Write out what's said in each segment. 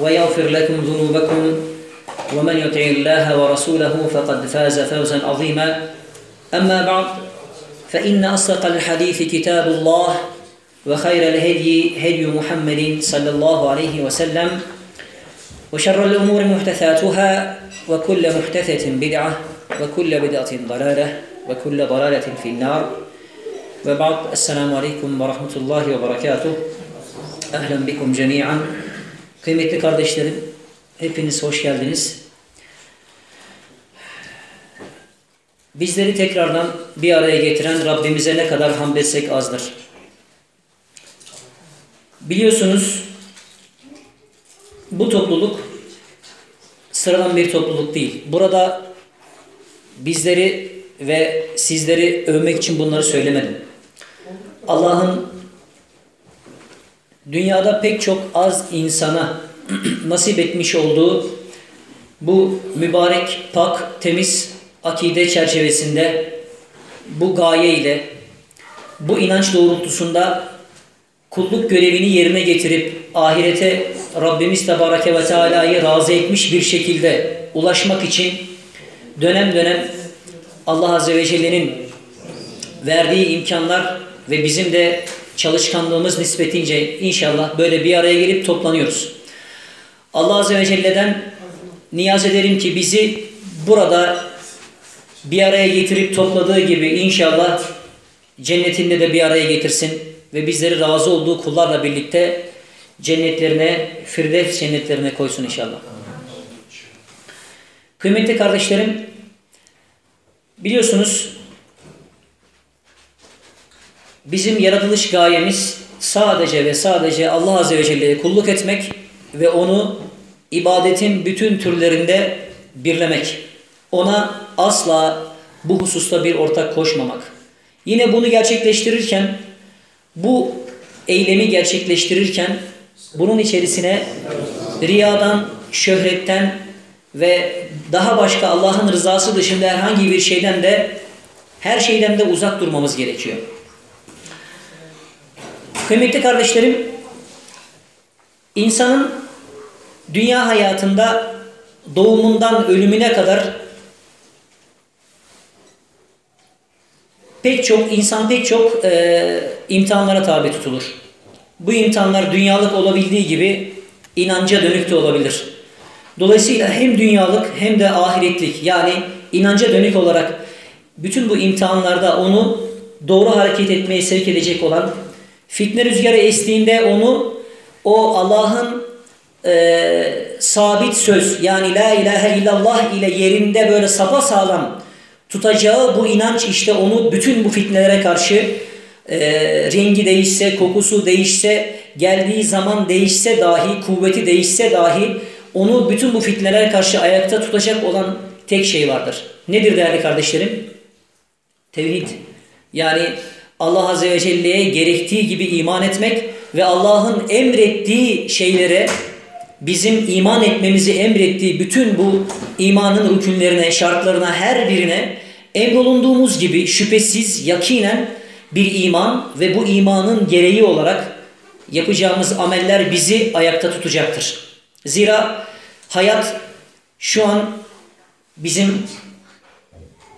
ويغفر لكم ذنوبكم ومن يطع الله ورسوله فقد فاز فوزا عظيما. أما بعد فإن أصدق الحديث كتاب الله وخير الهدي هدي محمد صلى الله عليه وسلم وشر الأمور محدثاتها وكل محدثة بدعة وكل بدعة ضلالة وكل ضلالة في النار. وبعد السلام عليكم ورحمة الله وبركاته. أهلا بكم جميعا. Kıymetli kardeşlerim, hepiniz hoş geldiniz. Bizleri tekrardan bir araya getiren Rabbimize ne kadar hamd etsek azdır. Biliyorsunuz bu topluluk sıradan bir topluluk değil. Burada bizleri ve sizleri övmek için bunları söylemedim. Allah'ın dünyada pek çok az insana nasip etmiş olduğu bu mübarek, pak, temiz akide çerçevesinde bu gaye ile bu inanç doğrultusunda kulluk görevini yerine getirip ahirete Rabbimiz Tebareke ve Teala'yı razı etmiş bir şekilde ulaşmak için dönem dönem Allah Azze ve Celle'nin verdiği imkanlar ve bizim de çalışkanlığımız nispetince inşallah böyle bir araya gelip toplanıyoruz. Allah Azze ve Celle'den niyaz ederim ki bizi burada bir araya getirip topladığı gibi inşallah cennetinde de bir araya getirsin ve bizleri razı olduğu kullarla birlikte cennetlerine, Firdevs cennetlerine koysun inşallah. Kıymetli kardeşlerim, biliyorsunuz bizim yaratılış gayemiz sadece ve sadece Allah Azze ve Celle'ye kulluk etmek ve onu ibadetin bütün türlerinde birlemek. Ona asla bu hususta bir ortak koşmamak. Yine bunu gerçekleştirirken, bu eylemi gerçekleştirirken bunun içerisine riyadan, şöhretten ve daha başka Allah'ın rızası dışında herhangi bir şeyden de her şeyden de uzak durmamız gerekiyor. Kıymetli kardeşlerim, insanın dünya hayatında doğumundan ölümüne kadar pek çok insan pek çok e, imtihanlara tabi tutulur. Bu imtihanlar dünyalık olabildiği gibi inanca dönük de olabilir. Dolayısıyla hem dünyalık hem de ahiretlik yani inanca dönük olarak bütün bu imtihanlarda onu doğru hareket etmeye sevk edecek olan fitne rüzgarı estiğinde onu o Allah'ın e, sabit söz yani la ilahe illallah ile yerinde böyle sapa sağlam tutacağı bu inanç işte onu bütün bu fitnelere karşı e, rengi değişse, kokusu değişse, geldiği zaman değişse dahi, kuvveti değişse dahi onu bütün bu fitnelere karşı ayakta tutacak olan tek şey vardır. Nedir değerli kardeşlerim? Tevhid. Yani Allah Azze ve Celle'ye gerektiği gibi iman etmek ve Allah'ın emrettiği şeylere bizim iman etmemizi emrettiği bütün bu imanın rükünlerine, şartlarına, her birine emrolunduğumuz gibi şüphesiz yakinen bir iman ve bu imanın gereği olarak yapacağımız ameller bizi ayakta tutacaktır. Zira hayat şu an bizim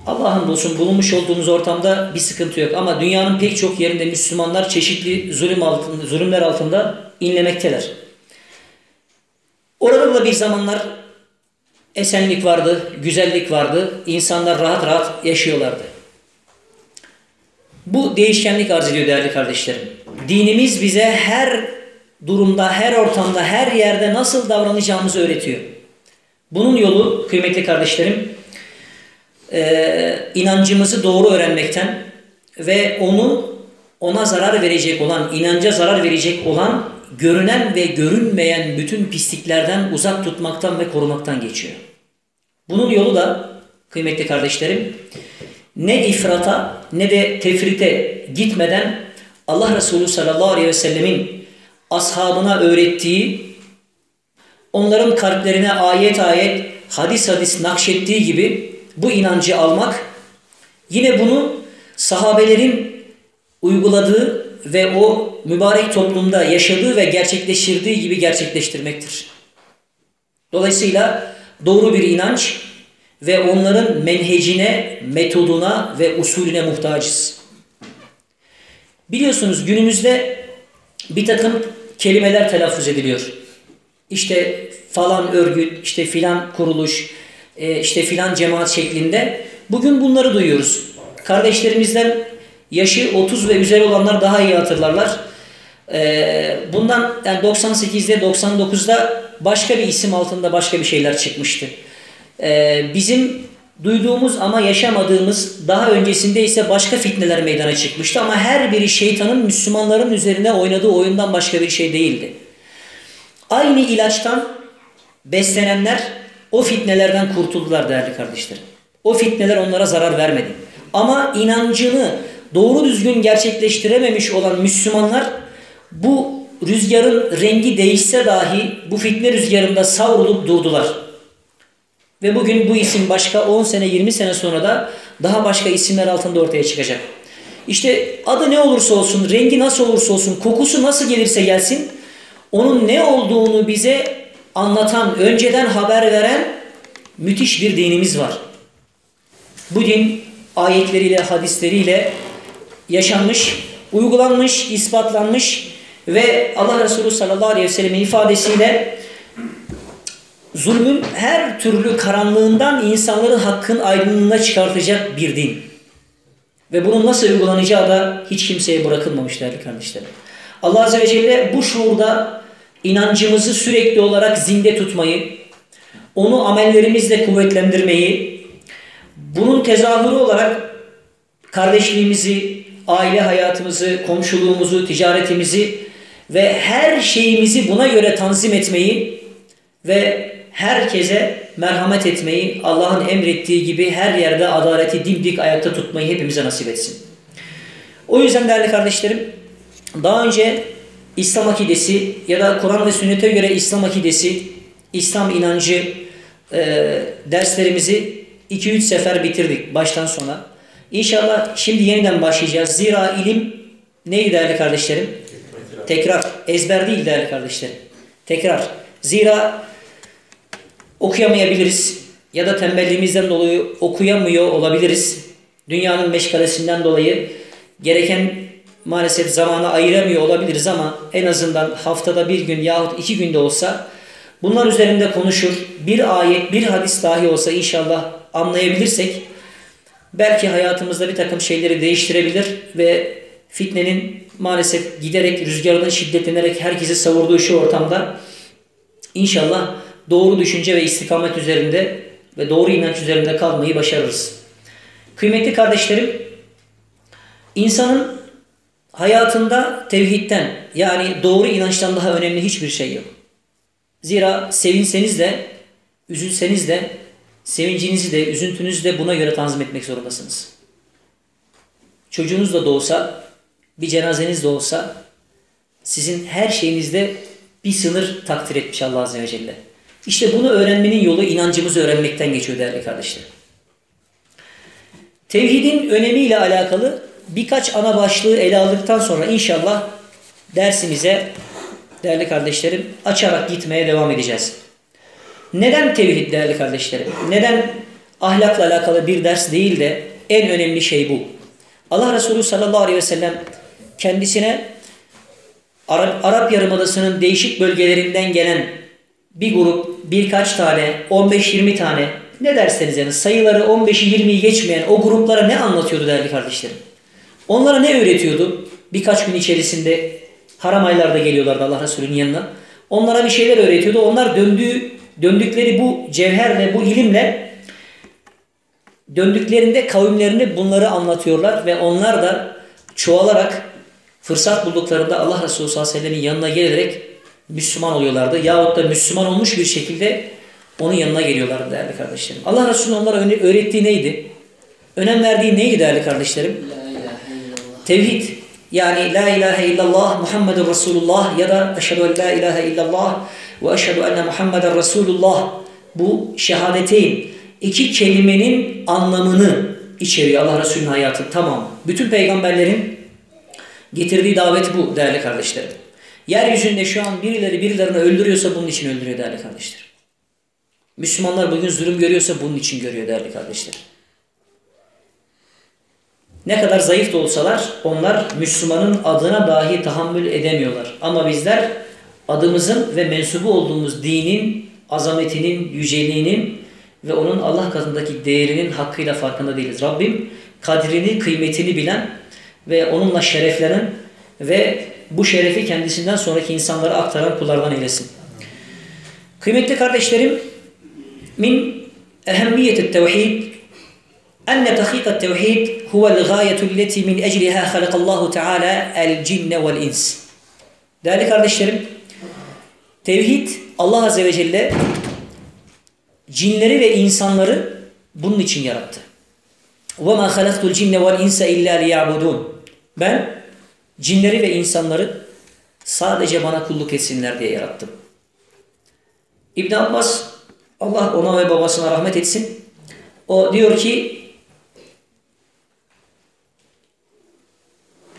Allah'ın bulsun bulunmuş olduğumuz ortamda bir sıkıntı yok. Ama dünyanın pek çok yerinde Müslümanlar çeşitli zulüm altında, zulümler altında inlemekteler. Orada da bir zamanlar esenlik vardı, güzellik vardı. İnsanlar rahat rahat yaşıyorlardı. Bu değişkenlik arz ediyor değerli kardeşlerim. Dinimiz bize her durumda, her ortamda, her yerde nasıl davranacağımızı öğretiyor. Bunun yolu kıymetli kardeşlerim, e, inancımızı doğru öğrenmekten ve onu ona zarar verecek olan, inanca zarar verecek olan görünen ve görünmeyen bütün pisliklerden uzak tutmaktan ve korumaktan geçiyor. Bunun yolu da kıymetli kardeşlerim ne ifrata ne de tefrite gitmeden Allah Resulü sallallahu aleyhi ve sellemin ashabına öğrettiği, onların kalplerine ayet ayet, hadis hadis nakşettiği gibi bu inancı almak, yine bunu sahabelerin uyguladığı ve o mübarek toplumda yaşadığı ve gerçekleştirdiği gibi gerçekleştirmektir. Dolayısıyla doğru bir inanç ve onların menhecine, metoduna ve usulüne muhtacız. Biliyorsunuz günümüzde bir takım kelimeler telaffuz ediliyor. İşte falan örgüt, işte filan kuruluş, e, işte filan cemaat şeklinde. Bugün bunları duyuyoruz. Kardeşlerimizden yaşı 30 ve üzeri olanlar daha iyi hatırlarlar. E, bundan yani 98'de 99'da başka bir isim altında başka bir şeyler çıkmıştı. E, bizim duyduğumuz ama yaşamadığımız daha öncesinde ise başka fitneler meydana çıkmıştı ama her biri şeytanın Müslümanların üzerine oynadığı oyundan başka bir şey değildi. Aynı ilaçtan beslenenler o fitnelerden kurtuldular değerli kardeşlerim. O fitneler onlara zarar vermedi. Ama inancını doğru düzgün gerçekleştirememiş olan Müslümanlar bu rüzgarın rengi değişse dahi bu fitne rüzgarında savrulup durdular. Ve bugün bu isim başka 10 sene 20 sene sonra da daha başka isimler altında ortaya çıkacak. İşte adı ne olursa olsun, rengi nasıl olursa olsun, kokusu nasıl gelirse gelsin onun ne olduğunu bize anlatan, önceden haber veren müthiş bir dinimiz var. Bu din ayetleriyle, hadisleriyle yaşanmış, uygulanmış, ispatlanmış ve Allah Resulü sallallahu aleyhi ve sellem'in ifadesiyle zulmün her türlü karanlığından insanların hakkın aydınlığına çıkartacak bir din. Ve bunun nasıl uygulanacağı da hiç kimseye bırakılmamış değerli kardeşlerim. Allah Azze ve Celle bu şuurda inancımızı sürekli olarak zinde tutmayı, onu amellerimizle kuvvetlendirmeyi, bunun tezahürü olarak kardeşliğimizi, aile hayatımızı, komşuluğumuzu, ticaretimizi ve her şeyimizi buna göre tanzim etmeyi ve herkese merhamet etmeyi, Allah'ın emrettiği gibi her yerde adaleti dimdik ayakta tutmayı hepimize nasip etsin. O yüzden değerli kardeşlerim, daha önce İslam akidesi ya da Kur'an ve sünnete göre İslam akidesi, İslam inancı e, derslerimizi 2-3 sefer bitirdik baştan sona. İnşallah şimdi yeniden başlayacağız. Zira ilim neydi değerli kardeşlerim? Tekrar. Ezber değil değerli kardeşlerim. Tekrar. Zira okuyamayabiliriz ya da tembelliğimizden dolayı okuyamıyor olabiliriz. Dünyanın meşgalesinden dolayı gereken maalesef zamana ayıramıyor olabiliriz ama en azından haftada bir gün yahut iki günde olsa bunlar üzerinde konuşur. Bir ayet, bir hadis dahi olsa inşallah anlayabilirsek belki hayatımızda bir takım şeyleri değiştirebilir ve fitnenin maalesef giderek rüzgarının şiddetlenerek herkesi savurduğu şu ortamda inşallah doğru düşünce ve istikamet üzerinde ve doğru inanç üzerinde kalmayı başarırız. Kıymetli kardeşlerim, insanın hayatında tevhidden yani doğru inançtan daha önemli hiçbir şey yok. Zira sevinseniz de, üzülseniz de, sevincinizi de, üzüntünüzü de buna göre tanzim etmek zorundasınız. Çocuğunuz da doğsa, bir cenazeniz de olsa, sizin her şeyinizde bir sınır takdir etmiş Allah Azze ve Celle. İşte bunu öğrenmenin yolu inancımızı öğrenmekten geçiyor değerli kardeşler. Tevhidin önemiyle alakalı birkaç ana başlığı ele aldıktan sonra inşallah dersimize değerli kardeşlerim açarak gitmeye devam edeceğiz. Neden tevhid değerli kardeşlerim? Neden ahlakla alakalı bir ders değil de en önemli şey bu? Allah Resulü sallallahu aleyhi ve sellem kendisine Arap, Arap Yarımadası'nın değişik bölgelerinden gelen bir grup birkaç tane 15-20 tane ne derseniz yani sayıları 15'i 20'yi geçmeyen o gruplara ne anlatıyordu değerli kardeşlerim? Onlara ne öğretiyordu? Birkaç gün içerisinde haram aylarda geliyorlardı Allah Resulü'nün yanına. Onlara bir şeyler öğretiyordu. Onlar döndüğü, döndükleri bu cevherle, bu ilimle döndüklerinde kavimlerini bunları anlatıyorlar ve onlar da çoğalarak fırsat bulduklarında Allah Resulü sallallahu aleyhi ve sellemin yanına gelerek Müslüman oluyorlardı. Yahut da Müslüman olmuş bir şekilde onun yanına geliyorlardı değerli kardeşlerim. Allah Resulü onlara öğrettiği neydi? Önem verdiği neydi değerli kardeşlerim? Tevhid. Yani La ilahe illallah Muhammedur Resulullah ya da Eşhedü en la ilahe illallah ve eşhedü enne Muhammeden Resulullah. Bu şehadeteyn iki kelimenin anlamını içeriyor Allah Resulü'nün hayatı tamam. Bütün peygamberlerin getirdiği davet bu değerli kardeşlerim. Yeryüzünde şu an birileri birilerini öldürüyorsa bunun için öldürüyor değerli kardeşler. Müslümanlar bugün zulüm görüyorsa bunun için görüyor değerli kardeşler. Ne kadar zayıf da olsalar onlar Müslümanın adına dahi tahammül edemiyorlar. Ama bizler adımızın ve mensubu olduğumuz dinin azametinin, yüceliğinin ve onun Allah katındaki değerinin hakkıyla farkında değiliz. Rabbim kadrini, kıymetini bilen ve onunla şereflenen ve bu şerefi kendisinden sonraki insanlara aktaran kullardan eylesin. Kıymetli kardeşlerim, min ehemmiyet tevhid أن تحقيق التوحيد هو الغاية التي من أجلها خلق الله تعالى الجن والإنس. Değerli kardeşlerim, tevhid Allah Azze ve Celle cinleri ve insanları bunun için yarattı. وَمَا خَلَقْتُ الْجِنَّ وَالْاِنْسَ اِلَّا لِيَعْبُدُونَ Ben cinleri ve insanları sadece bana kulluk etsinler diye yarattım. İbn Abbas Allah ona ve babasına rahmet etsin. O diyor ki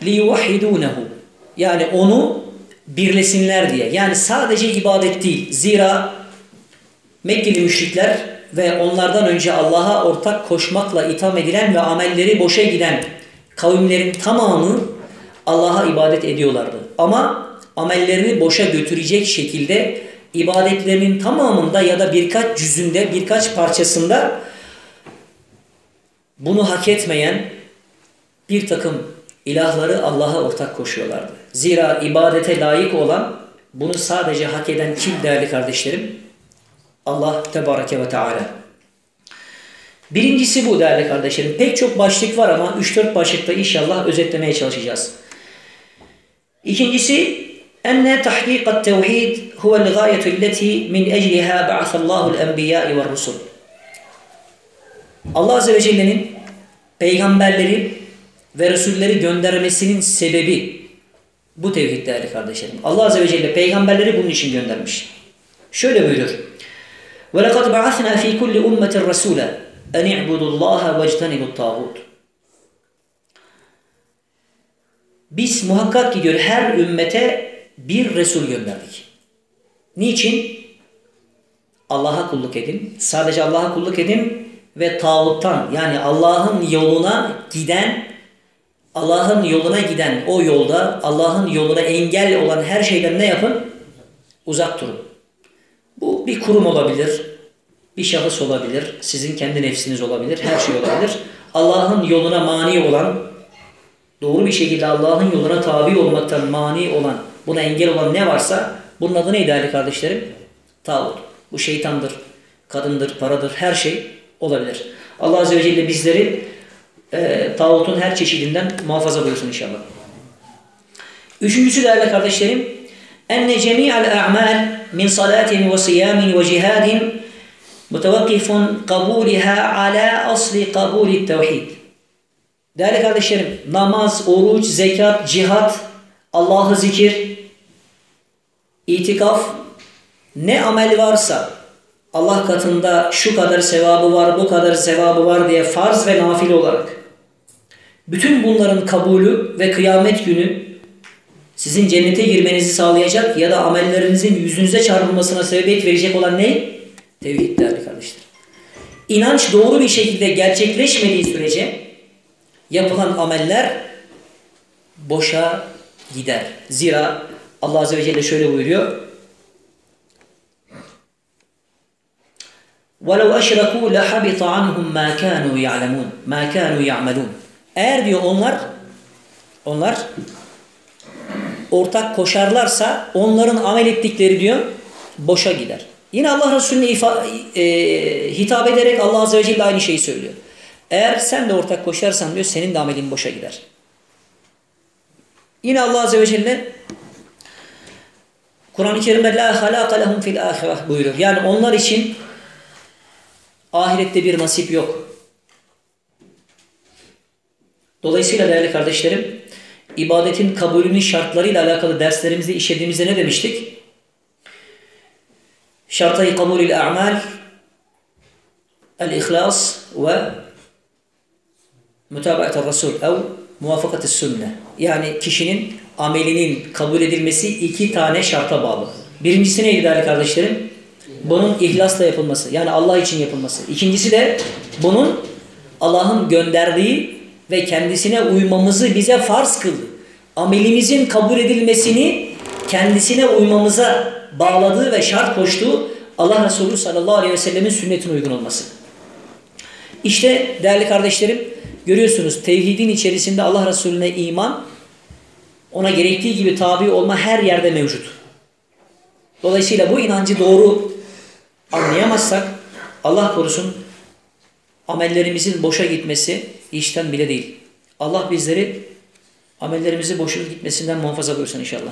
liyuhidûnehu yani onu birlesinler diye. Yani sadece ibadet değil. Zira Mekkeli müşrikler ve onlardan önce Allah'a ortak koşmakla itham edilen ve amelleri boşa giden kavimlerin tamamı Allah'a ibadet ediyorlardı. Ama amellerini boşa götürecek şekilde ibadetlerinin tamamında ya da birkaç cüzünde, birkaç parçasında bunu hak etmeyen bir takım ilahları Allah'a ortak koşuyorlardı. Zira ibadete layık olan, bunu sadece hak eden kim değerli kardeşlerim? Allah Tebareke ve Teala. Birincisi bu değerli kardeşlerim. Pek çok başlık var ama 3-4 başlıkta inşallah özetlemeye çalışacağız. İkincisi enne tahkikat tevhid huvel gayetu alleti min ecliha ba'athallahul enbiya'i ve rusul. Allah Azze ve Celle'nin peygamberleri ve Resulleri göndermesinin sebebi bu tevhid değerli kardeşlerim. Allah Azze ve Celle peygamberleri bunun için göndermiş. Şöyle buyurur. وَلَقَدْ بَعَثْنَا ف۪ي كُلِّ اُمَّةٍ رَسُولًا اَنْ اِعْبُدُ اللّٰهَ وَاجْتَنِبُ الطَّاغُوتِ Biz muhakkak ki diyor her ümmete bir Resul gönderdik. Niçin? Allah'a kulluk edin. Sadece Allah'a kulluk edin ve tağuttan yani Allah'ın yoluna giden Allah'ın yoluna giden o yolda Allah'ın yoluna engel olan her şeyden ne yapın? Uzak durun. Bu bir kurum olabilir, bir şahıs olabilir, sizin kendi nefsiniz olabilir, her şey olabilir. Allah'ın yoluna mani olan, doğru bir şekilde Allah'ın yoluna tabi olmaktan mani olan, buna engel olan ne varsa bunun adı neydi değerli kardeşlerim? Tağut. Bu şeytandır, kadındır, paradır, her şey olabilir. Allah Azze ve Celle bizleri e, tağutun her çeşidinden muhafaza buyursun inşallah. Üçüncüsü değerli kardeşlerim, enne cemi'al a'mal min salatin ve siyamin ve cihadin mutevakkifun kabuliha ala asli kabuli tevhid. Değerli kardeşlerim, namaz, oruç, zekat, cihat, Allah'ı zikir, itikaf, ne amel varsa Allah katında şu kadar sevabı var, bu kadar sevabı var diye farz ve nafile olarak bütün bunların kabulü ve kıyamet günü sizin cennete girmenizi sağlayacak ya da amellerinizin yüzünüze çarpılmasına sebebiyet verecek olan ne? Tevhid değerli kardeşler. İnanç doğru bir şekilde gerçekleşmediği sürece yapılan ameller boşa gider. Zira Allah Azze ve Celle şöyle buyuruyor. وَلَوْ أَشْرَكُوا لَحَبِطَ عَنْهُمْ مَا كَانُوا يَعْلَمُونَ مَا كَانُوا يَعْمَلُونَ eğer diyor onlar Onlar ortak koşarlarsa onların amel ettikleri diyor boşa gider. Yine Allah Resulüne ifa, e, hitap ederek Allah Azze ve Celle aynı şeyi söylüyor. Eğer sen de ortak koşarsan diyor senin de amelin boşa gider. Yine Allah Azze ve Celle Kur'an-ı Kerim'de la halaka lehum fil ahireh buyuruyor. Yani onlar için ahirette bir nasip yok. Dolayısıyla değerli kardeşlerim ibadetin kabulünün şartlarıyla alakalı derslerimizde işlediğimizde ne demiştik? Şartayı kabulül a'mal el-ihlas ve mutabaatul Resul ev muvafakatis sünne. Yani kişinin amelinin kabul edilmesi iki tane şarta bağlı. Birincisi neydi değerli kardeşlerim? Bunun ihlasla yapılması. Yani Allah için yapılması. İkincisi de bunun Allah'ın gönderdiği ve kendisine uymamızı bize farz kıldı. Amelimizin kabul edilmesini kendisine uymamıza bağladığı ve şart koştuğu Allah Resulü sallallahu aleyhi ve sellemin sünnetine uygun olması. İşte değerli kardeşlerim görüyorsunuz tevhidin içerisinde Allah Resulüne iman ona gerektiği gibi tabi olma her yerde mevcut. Dolayısıyla bu inancı doğru anlayamazsak Allah korusun amellerimizin boşa gitmesi işten bile değil. Allah bizleri amellerimizi boşa gitmesinden muhafaza buyursun inşallah.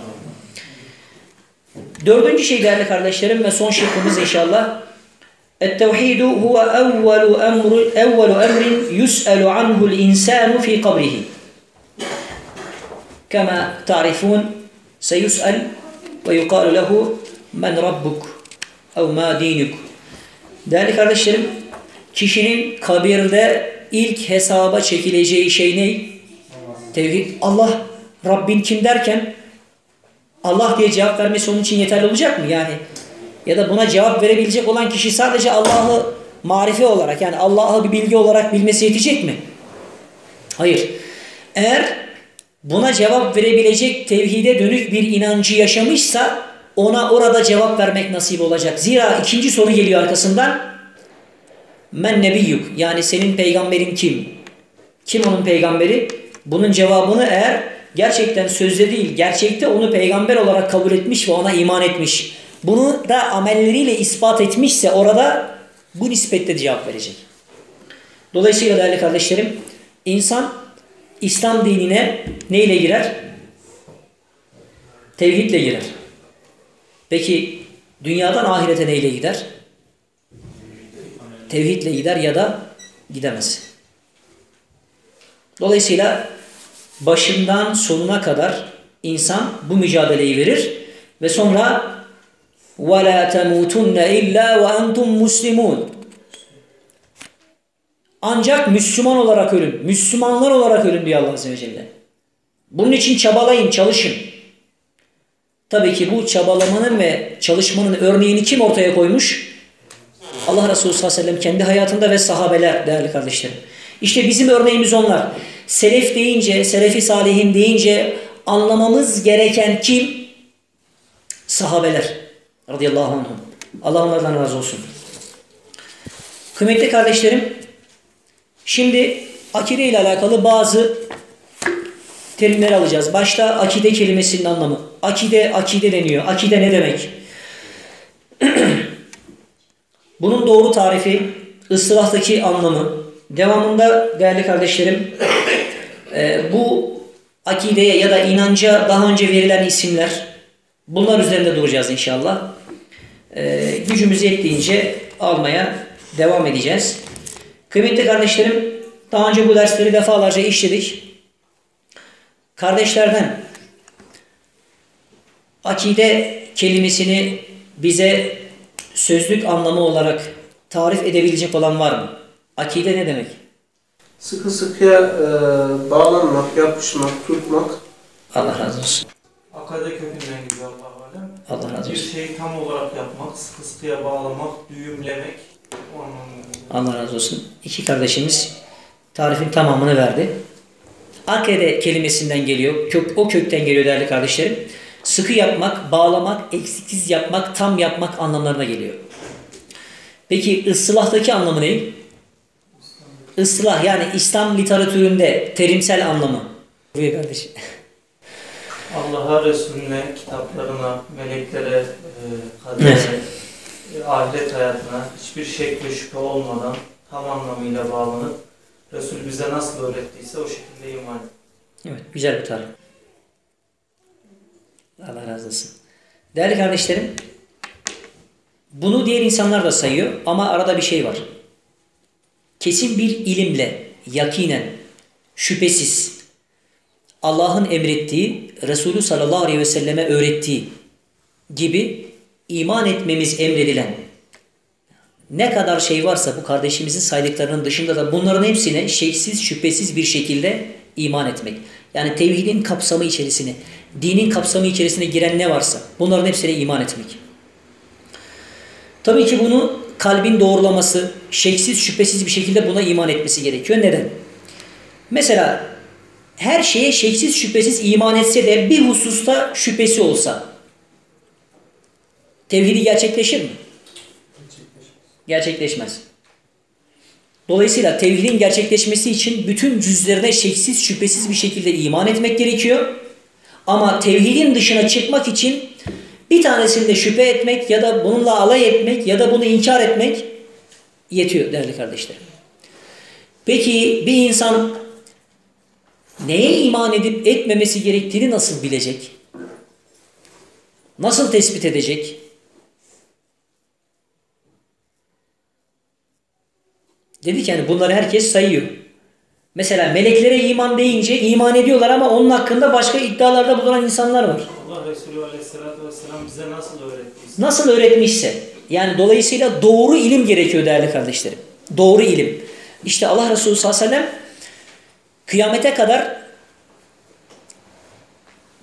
Dördüncü şey değerli kardeşlerim ve son şıkkımız inşallah. التوحيد هو أول أمر أول أمر يسأل عنه الإنسان في قبره كما تعرفون سيسأل ويقال له من ربك أو ما دينك Değerli kardeşlerim, kişinin kabirde ilk hesaba çekileceği şey ne? Tevhid. Allah, Rabbin kim derken Allah diye cevap vermesi onun için yeterli olacak mı? Yani ya da buna cevap verebilecek olan kişi sadece Allah'ı marife olarak yani Allah'ı bir bilgi olarak bilmesi yetecek mi? Hayır. Eğer buna cevap verebilecek tevhide dönük bir inancı yaşamışsa ona orada cevap vermek nasip olacak. Zira ikinci soru geliyor arkasından. Men nebiyyuk yani senin peygamberin kim? Kim onun peygamberi? Bunun cevabını eğer gerçekten sözde değil gerçekte onu peygamber olarak kabul etmiş ve ona iman etmiş. Bunu da amelleriyle ispat etmişse orada bu nispette cevap verecek. Dolayısıyla değerli kardeşlerim insan İslam dinine neyle girer? Tevhidle girer. Peki dünyadan ahirete neyle gider? Tevhidle gider ya da gidemez. Dolayısıyla başından sonuna kadar insan bu mücadeleyi verir ve sonra وَلَا تَمُوتُنَّ اِلَّا وَاَنْتُمْ مُسْلِمُونَ Ancak Müslüman olarak ölün. Müslümanlar olarak ölün diyor Allah Azze ve Celle. Bunun için çabalayın, çalışın. Tabii ki bu çabalamanın ve çalışmanın örneğini kim ortaya koymuş? Allah Resulü sallallahu aleyhi ve sellem kendi hayatında ve sahabeler değerli kardeşlerim. İşte bizim örneğimiz onlar. Selef deyince, selefi salihin deyince anlamamız gereken kim? Sahabeler. Radıyallahu anhum. Allah onlardan razı olsun. Kıymetli kardeşlerim, şimdi akide ile alakalı bazı terimleri alacağız. Başta akide kelimesinin anlamı. Akide, akide deniyor. Akide ne demek? Bunun doğru tarifi, ıslahtaki anlamı. Devamında değerli kardeşlerim, e, bu akideye ya da inanca daha önce verilen isimler, bunlar üzerinde duracağız inşallah. E, gücümüz yettiğince almaya devam edeceğiz. Kıymetli kardeşlerim, daha önce bu dersleri defalarca işledik. Kardeşlerden akide kelimesini bize sözlük anlamı olarak tarif edebilecek olan var mı? Akide ne demek? Sıkı sıkıya e, bağlanmak, yapışmak, tutmak. Allah razı olsun. Akade kökünden geliyor Allah alem. Allah razı Bir olsun. şeyi tam olarak yapmak, sıkı sıkıya bağlamak, düğümlemek. Allah razı olsun. İki kardeşimiz tarifin tamamını verdi. Akede kelimesinden geliyor. Kök, o kökten geliyor değerli kardeşlerim. Sıkı yapmak, bağlamak, eksiksiz yapmak, tam yapmak anlamlarına geliyor. Peki ıslahtaki anlamı ne? Islah yani İslam literatüründe terimsel anlamı. Buyur kardeşim. Allah'a, Resulüne, kitaplarına, meleklere, e, kadere, Evet. e, ahiret hayatına hiçbir şek ve şüphe olmadan tam anlamıyla bağlanıp Resul bize nasıl öğrettiyse o şekilde iman et. Evet, güzel bir tarif. Allah razı olsun. Değerli kardeşlerim, bunu diğer insanlar da sayıyor ama arada bir şey var. Kesin bir ilimle, yakinen, şüphesiz Allah'ın emrettiği, Resulü sallallahu aleyhi ve selleme öğrettiği gibi iman etmemiz emredilen ne kadar şey varsa bu kardeşimizin saydıklarının dışında da bunların hepsine şeysiz şüphesiz bir şekilde iman etmek. Yani tevhidin kapsamı içerisine, dinin kapsamı içerisine giren ne varsa bunların hepsine iman etmek. Tabii ki bunu kalbin doğrulaması, şeksiz şüphesiz bir şekilde buna iman etmesi gerekiyor. Neden? Mesela her şeye şeksiz şüphesiz iman etse de bir hususta şüphesi olsa tevhidi gerçekleşir mi? Gerçekleşmez. Dolayısıyla tevhidin gerçekleşmesi için bütün cüzlerine şeksiz şüphesiz bir şekilde iman etmek gerekiyor. Ama tevhidin dışına çıkmak için bir tanesinde şüphe etmek ya da bununla alay etmek ya da bunu inkar etmek yetiyor değerli kardeşlerim. Peki bir insan neye iman edip etmemesi gerektiğini nasıl bilecek? Nasıl tespit edecek? Dedi ki yani bunları herkes sayıyor. Mesela meleklere iman deyince iman ediyorlar ama onun hakkında başka iddialarda bulunan insanlar var. Allah Resulü Aleyhisselatü Vesselam bize nasıl öğrettiyse Nasıl öğretmişse yani dolayısıyla doğru ilim gerekiyor değerli kardeşlerim. Doğru ilim. İşte Allah Resulü sallallahu aleyhi ve sellem kıyamete kadar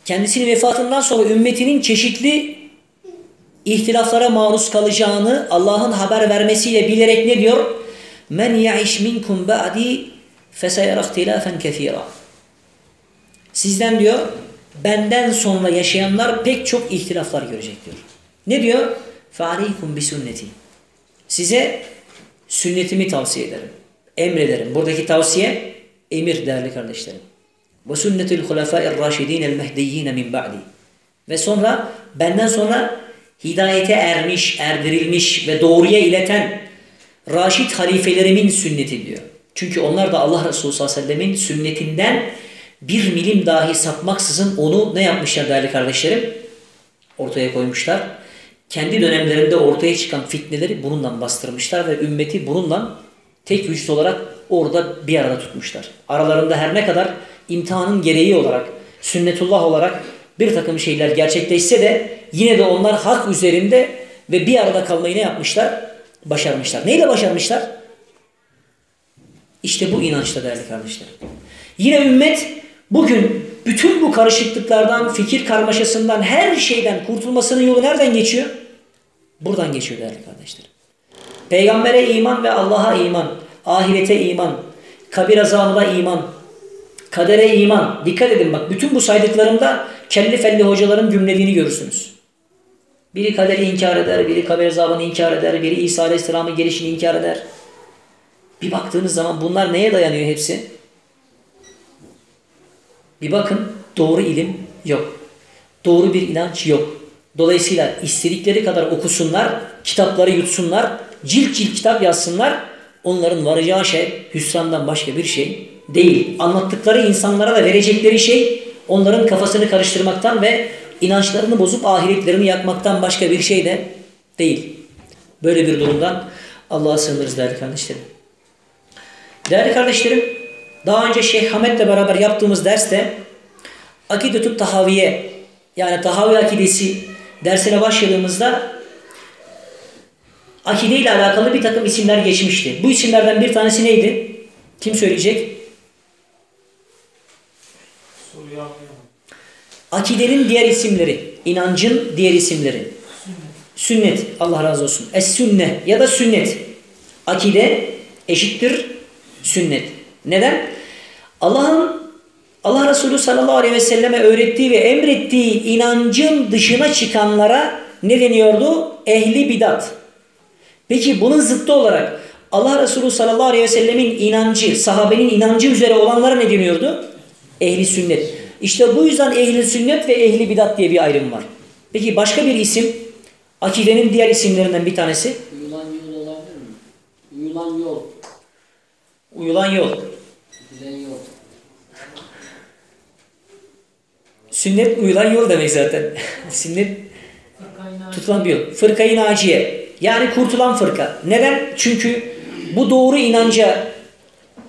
kendisinin vefatından sonra ümmetinin çeşitli ihtilaflara maruz kalacağını Allah'ın haber vermesiyle bilerek ne diyor? Men ya'iş minkum ba'di feseyara ihtilafen kethira. Sizden diyor benden sonra yaşayanlar pek çok ihtilaflar görecek diyor. Ne diyor? فَعَلَيْكُمْ بِسُنَّتِي Size sünnetimi tavsiye ederim. Emrederim. Buradaki tavsiye emir değerli kardeşlerim. وَسُنَّةِ الْخُلَفَاءِ الرَّاشِد۪ينَ الْمَهْدِيِّينَ مِنْ بَعْدِي Ve sonra benden sonra hidayete ermiş, erdirilmiş ve doğruya ileten Raşid halifelerimin sünneti diyor. Çünkü onlar da Allah Resulü sallallahu aleyhi ve sellemin sünnetinden bir milim dahi sapmaksızın onu ne yapmışlar değerli kardeşlerim? Ortaya koymuşlar. Kendi dönemlerinde ortaya çıkan fitneleri bununla bastırmışlar ve ümmeti bununla tek vücut olarak orada bir arada tutmuşlar. Aralarında her ne kadar imtihanın gereği olarak, sünnetullah olarak bir takım şeyler gerçekleşse de yine de onlar hak üzerinde ve bir arada kalmayı ne yapmışlar? Başarmışlar. Neyle başarmışlar? İşte bu inançta değerli kardeşlerim. Yine ümmet bugün bütün bu karışıklıklardan, fikir karmaşasından, her şeyden kurtulmasının yolu nereden geçiyor? Buradan geçiyor değerli kardeşlerim. Peygambere iman ve Allah'a iman, ahirete iman, kabir azabına iman, kadere iman. Dikkat edin bak bütün bu saydıklarımda kelli felli hocaların gümlediğini görürsünüz. Biri kaderi inkar eder, biri kabir azabını inkar eder, biri İsa Aleyhisselam'ın gelişini inkar eder. Bir baktığınız zaman bunlar neye dayanıyor hepsi? Bir bakın doğru ilim yok. Doğru bir inanç yok. Dolayısıyla istedikleri kadar okusunlar, kitapları yutsunlar, cilt cilt kitap yazsınlar. Onların varacağı şey hüsrandan başka bir şey değil. Anlattıkları insanlara da verecekleri şey onların kafasını karıştırmaktan ve inançlarını bozup ahiretlerini yakmaktan başka bir şey de değil. Böyle bir durumdan Allah'a sığınırız değerli kardeşlerim. Değerli kardeşlerim, daha önce Şeyh Hamet'le beraber yaptığımız derste Akidetut Tahaviye yani Tahavi akidesi dersine başladığımızda akide ile alakalı bir takım isimler geçmişti. Bu isimlerden bir tanesi neydi? Kim söyleyecek? Akidenin diğer isimleri, inancın diğer isimleri. Sünnet, Allah razı olsun. Es-sünne ya da sünnet. Akide eşittir sünnet. Neden? Allah'ın Allah Resulü sallallahu aleyhi ve selleme öğrettiği ve emrettiği inancın dışına çıkanlara ne deniyordu? Ehli bidat. Peki bunun zıttı olarak Allah Resulü sallallahu aleyhi ve sellemin inancı, sahabenin inancı üzere olanlara ne deniyordu? Ehli sünnet. İşte bu yüzden ehli sünnet ve ehli bidat diye bir ayrım var. Peki başka bir isim, akidenin diğer isimlerinden bir tanesi Uyulan yol olabilir mi? Uyulan yol. Uyulan yol. Yol. Sünnet uyulan yol demek zaten. Sünnet tutulan bir yol. Fırkayı naciye. Yani kurtulan fırka. Neden? Çünkü bu doğru inanca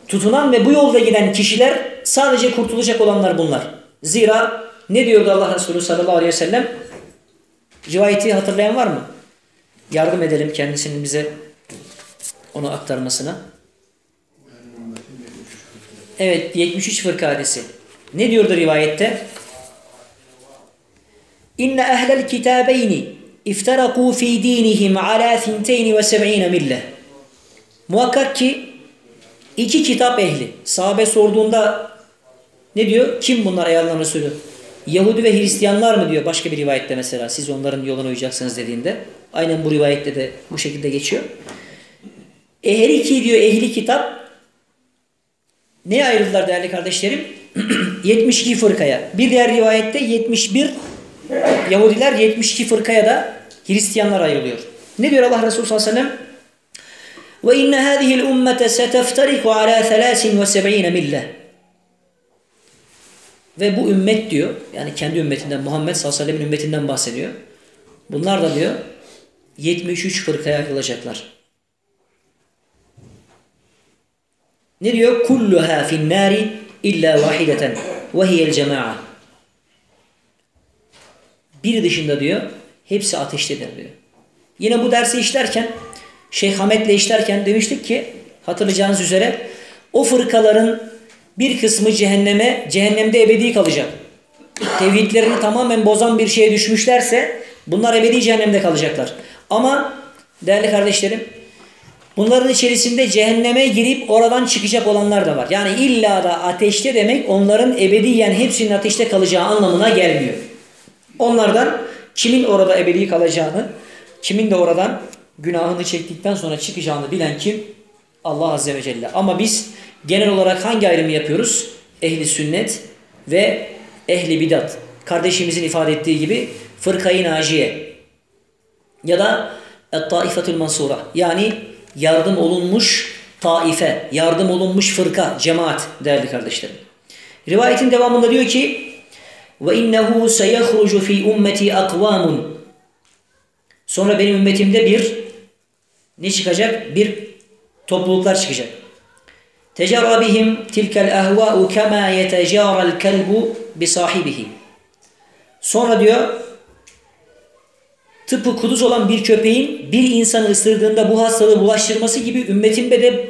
tutunan ve bu yolda giden kişiler sadece kurtulacak olanlar bunlar. Zira ne diyordu Allah Resulü sallallahu aleyhi ve sellem? Rivayeti hatırlayan var mı? Yardım edelim kendisinin bize onu aktarmasına. Evet 73 fırka hadisi. Ne diyordu rivayette? İnne ehlel kitabeyni iftaraku fi dinihim ala thinteyn ve seb'ine mille. Muhakkak ki iki kitap ehli. Sahabe sorduğunda ne diyor? Kim bunlar ey Allah'ın? Yahudi ve Hristiyanlar mı diyor başka bir rivayette mesela. Siz onların yoluna uyacaksınız dediğinde. Aynen bu rivayette de bu şekilde geçiyor. Ehli iki diyor ehli kitap Neye ayrıldılar değerli kardeşlerim? 72 fırkaya. Bir diğer rivayette 71 Yahudiler 72 fırkaya da Hristiyanlar ayrılıyor. Ne diyor Allah Resulü sallallahu aleyhi ve sellem? Ve inne hâzihil ummete seteftariku alâ 73 mille. Ve bu ümmet diyor, yani kendi ümmetinden, Muhammed sallallahu aleyhi ve sellem'in ümmetinden bahsediyor. Bunlar da diyor, 73 fırkaya ayrılacaklar. Ne diyor? Kulluha fin nari illa vahideten ve hiyel cema'a. Biri dışında diyor, hepsi ateştedir diyor. Yine bu dersi işlerken, Şeyh Hamet'le işlerken demiştik ki, hatırlayacağınız üzere, o fırkaların bir kısmı cehenneme, cehennemde ebedi kalacak. Tevhidlerini tamamen bozan bir şeye düşmüşlerse, bunlar ebedi cehennemde kalacaklar. Ama değerli kardeşlerim, Bunların içerisinde cehenneme girip oradan çıkacak olanlar da var. Yani illa da ateşte demek onların ebediyen hepsinin ateşte kalacağı anlamına gelmiyor. Onlardan kimin orada ebedi kalacağını, kimin de oradan günahını çektikten sonra çıkacağını bilen kim? Allah Azze ve Celle. Ama biz genel olarak hangi ayrımı yapıyoruz? Ehli sünnet ve ehli bidat. Kardeşimizin ifade ettiği gibi fırkayı naciye ya da et-taifetül mansura yani yardım olunmuş taife, yardım olunmuş fırka, cemaat değerli kardeşlerim. Rivayetin devamında diyor ki ve innehu seyahrucu fi ummeti akvamun Sonra benim ümmetimde bir ne çıkacak? Bir topluluklar çıkacak. Tecara bihim tilkel ahva'u kema yetecara'l kelbu bi sahibihi. Sonra diyor tıpkı kuduz olan bir köpeğin bir insanı ısırdığında bu hastalığı bulaştırması gibi ümmetimde de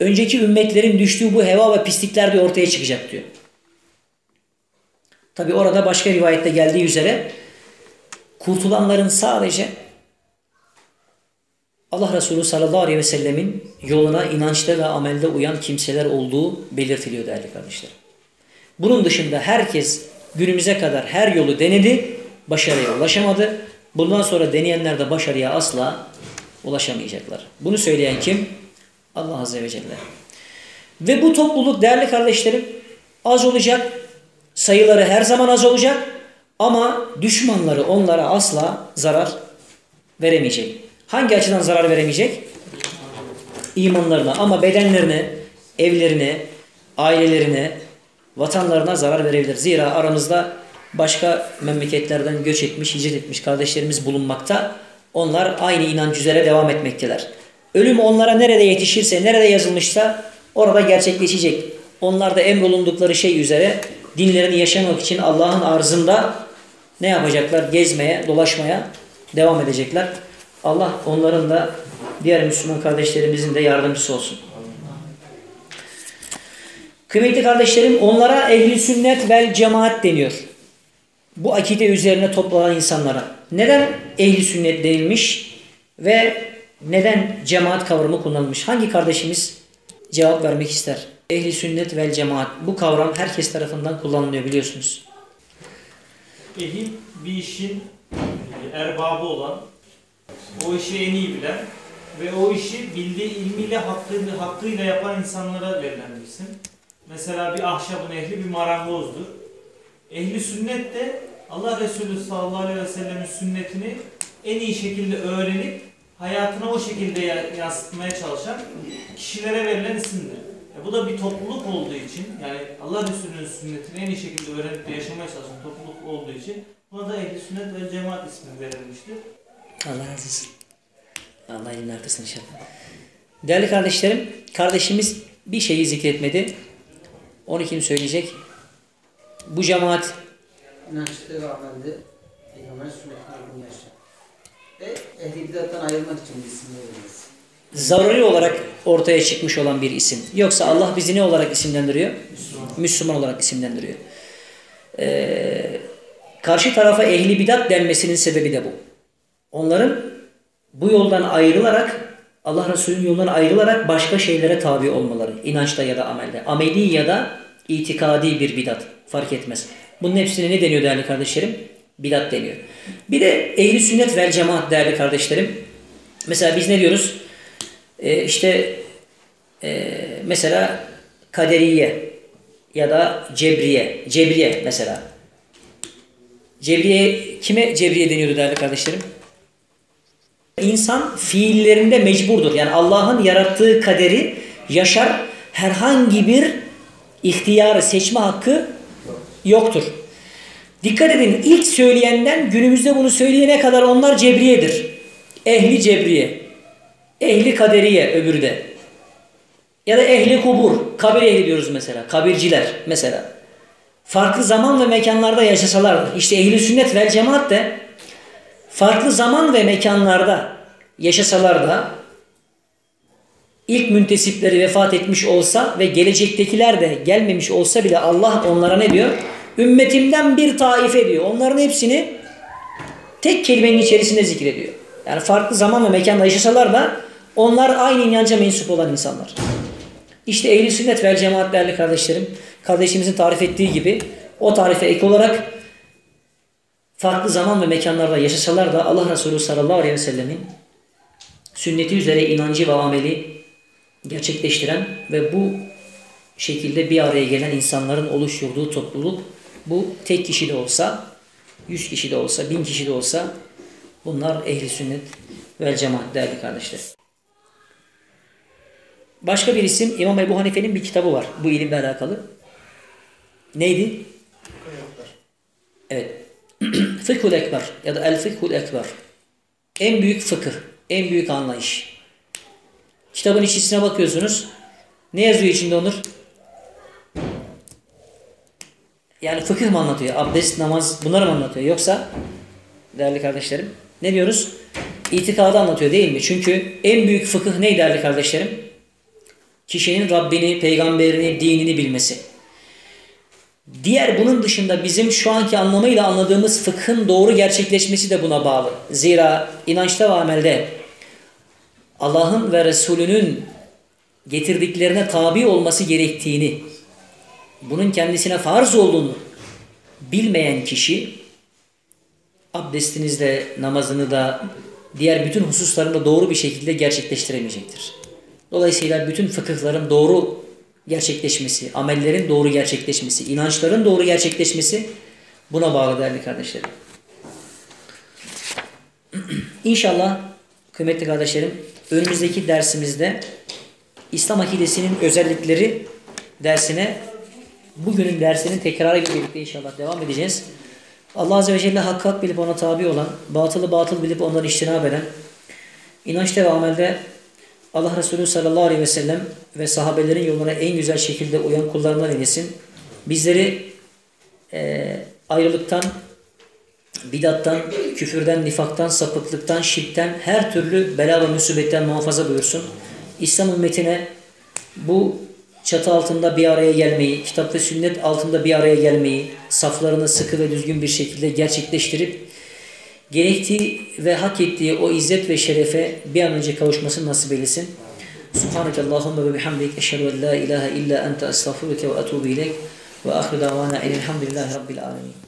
önceki ümmetlerin düştüğü bu heva ve pislikler de ortaya çıkacak diyor. Tabi orada başka rivayette geldiği üzere kurtulanların sadece Allah Resulü sallallahu aleyhi ve sellemin yoluna inançta ve amelde uyan kimseler olduğu belirtiliyor değerli kardeşler. Bunun dışında herkes günümüze kadar her yolu denedi, başarıya ulaşamadı. Bundan sonra deneyenler de başarıya asla ulaşamayacaklar. Bunu söyleyen kim? Allah Azze ve Celle. Ve bu topluluk değerli kardeşlerim az olacak. Sayıları her zaman az olacak. Ama düşmanları onlara asla zarar veremeyecek. Hangi açıdan zarar veremeyecek? İmanlarına ama bedenlerine, evlerine, ailelerine, vatanlarına zarar verebilir. Zira aramızda başka memleketlerden göç etmiş, hicret etmiş kardeşlerimiz bulunmakta. Onlar aynı inanç üzere devam etmekteler. Ölüm onlara nerede yetişirse, nerede yazılmışsa orada gerçekleşecek. Onlar da emrolundukları şey üzere dinlerini yaşamak için Allah'ın arzında ne yapacaklar? Gezmeye, dolaşmaya devam edecekler. Allah onların da diğer Müslüman kardeşlerimizin de yardımcısı olsun. Kıymetli kardeşlerim onlara ehli sünnet vel cemaat deniyor. Bu akide üzerine toplanan insanlara. Neden ehli sünnet denilmiş ve neden cemaat kavramı kullanılmış? Hangi kardeşimiz cevap vermek ister? Ehli sünnet vel cemaat. Bu kavram herkes tarafından kullanılıyor biliyorsunuz. Ehil bir işin erbabı olan, o işi en iyi bilen ve o işi bildiği ilmiyle hakkıyla, hakkıyla yapan insanlara verilen bir isim. mesela bir ahşabın ehli bir marangozdur. Ehli sünnet de Allah Resulü sallallahu aleyhi ve sellemin sünnetini en iyi şekilde öğrenip hayatına o şekilde ya- yansıtmaya çalışan kişilere verilen isimdir. E bu da bir topluluk olduğu için yani Allah Resulü'nün sünnetini en iyi şekilde öğrenip de yaşamaya çalışan topluluk olduğu için buna da ehli sünnet ve cemaat ismi verilmiştir. Allah razı olsun. Allah ilim artırsın inşallah. Değerli kardeşlerim, kardeşimiz bir şeyi zikretmedi. Onu kim söyleyecek? Bu cemaat İnançlı ve amelde Peygamber sünnetine uygun. Ve ehli bidattan ayrılmak için bir isim verilmesi. zaruri olarak ortaya çıkmış olan bir isim. Yoksa Allah bizi ne olarak isimlendiriyor? Müslüman. Müslüman olarak isimlendiriyor. Ee, karşı tarafa ehli bidat denmesinin sebebi de bu. Onların bu yoldan ayrılarak Allah Resulü'nün yolundan ayrılarak başka şeylere tabi olmaları. inançta ya da amelde. Ameli ya da itikadi bir bidat. Fark etmez. Bunun hepsine ne deniyor değerli kardeşlerim? Bidat deniyor. Bir de ehli sünnet vel cemaat değerli kardeşlerim. Mesela biz ne diyoruz? Ee, işte e, mesela kaderiye ya da cebriye. Cebriye mesela. Cebriye kime cebriye deniyordu değerli kardeşlerim? İnsan fiillerinde mecburdur. Yani Allah'ın yarattığı kaderi yaşar. Herhangi bir ihtiyarı seçme hakkı yoktur. Dikkat edin ilk söyleyenden günümüzde bunu söyleyene kadar onlar cebriyedir. Ehli cebriye. Ehli kaderiye öbürü de. Ya da ehli kubur. Kabir ehli diyoruz mesela. Kabirciler mesela. Farklı zaman ve mekanlarda yaşasalardı. İşte ehli sünnet vel cemaat de farklı zaman ve mekanlarda yaşasalar da ilk müntesipleri vefat etmiş olsa ve gelecektekiler de gelmemiş olsa bile Allah onlara ne diyor? Ümmetimden bir taife diyor. Onların hepsini tek kelimenin içerisinde zikrediyor. Yani farklı zaman ve mekanda yaşasalar da onlar aynı inanca mensup olan insanlar. İşte ehli sünnet vel cemaat değerli kardeşlerim, kardeşimizin tarif ettiği gibi o tarife ek olarak farklı zaman ve mekanlarda yaşasalar da Allah Resulü sallallahu aleyhi ve sellemin sünneti üzere inancı ve ameli gerçekleştiren ve bu şekilde bir araya gelen insanların oluşturduğu topluluk bu tek kişi de olsa, yüz kişi de olsa, bin kişi de olsa bunlar ehli sünnet vel cemaat değerli kardeşler. Başka bir isim İmam Ebu Hanife'nin bir kitabı var bu ilimle alakalı. Neydi? Evet. Fıkhul Ekber ya da El Fıkhul Ekber. En büyük fıkıh, en büyük anlayış. Kitabın içerisine bakıyorsunuz. Ne yazıyor içinde Onur? Yani fıkıh mı anlatıyor? Abdest, namaz bunları mı anlatıyor? Yoksa değerli kardeşlerim ne diyoruz? İtikadı anlatıyor değil mi? Çünkü en büyük fıkıh ne değerli kardeşlerim? Kişinin Rabbini, peygamberini, dinini bilmesi. Diğer bunun dışında bizim şu anki anlamıyla anladığımız fıkhın doğru gerçekleşmesi de buna bağlı. Zira inançta ve amelde Allah'ın ve Resulünün getirdiklerine tabi olması gerektiğini, bunun kendisine farz olduğunu bilmeyen kişi abdestinizde, namazını da diğer bütün hususlarını doğru bir şekilde gerçekleştiremeyecektir. Dolayısıyla bütün fıkıhların doğru gerçekleşmesi, amellerin doğru gerçekleşmesi, inançların doğru gerçekleşmesi buna bağlı değerli kardeşlerim. İnşallah kıymetli kardeşlerim önümüzdeki dersimizde İslam akidesinin özellikleri dersine bugünün dersinin tekrarı ile birlikte inşallah devam edeceğiz. Allah Azze ve Celle hakkı hak bilip ona tabi olan, batılı batıl bilip ondan iştinab eden, inançta ve amelde Allah Resulü sallallahu aleyhi ve sellem ve sahabelerin yoluna en güzel şekilde uyan kullarından eylesin. Bizleri e, ayrılıktan, bidattan, küfürden, nifaktan, sapıklıktan, şirkten, her türlü bela ve musibetten muhafaza buyursun. İslam ümmetine bu çatı altında bir araya gelmeyi, kitap ve sünnet altında bir araya gelmeyi, saflarını sıkı ve düzgün bir şekilde gerçekleştirip gerektiği ve hak ettiği o izzet ve şerefe bir an önce kavuşmasını nasip eylesin. Subhaneke Allahümme ve bihamdik eşhedü en la ilahe illa ente estağfurüke ve etubu ileyk ve ahir davana elhamdülillahi rabbil alemin.